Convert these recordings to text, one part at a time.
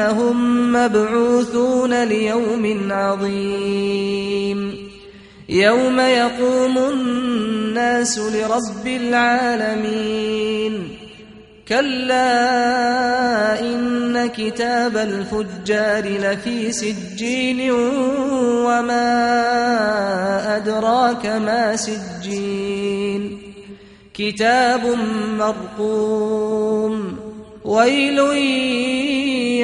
أنهم مبعوثون ليوم عظيم. يوم يقوم الناس لرب العالمين. كلا إن كتاب الفجار لفي سجين وما أدراك ما سجين. كتاب مرقوم. ويل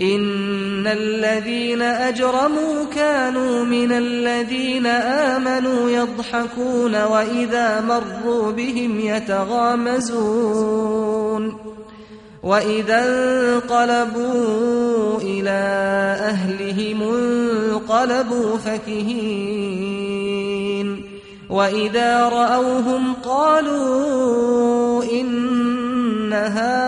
إن الذين أجرموا كانوا من الذين آمنوا يضحكون وإذا مروا بهم يتغامزون وإذا انقلبوا إلى أهلهم انقلبوا فكهين وإذا رأوهم قالوا إن هؤلاء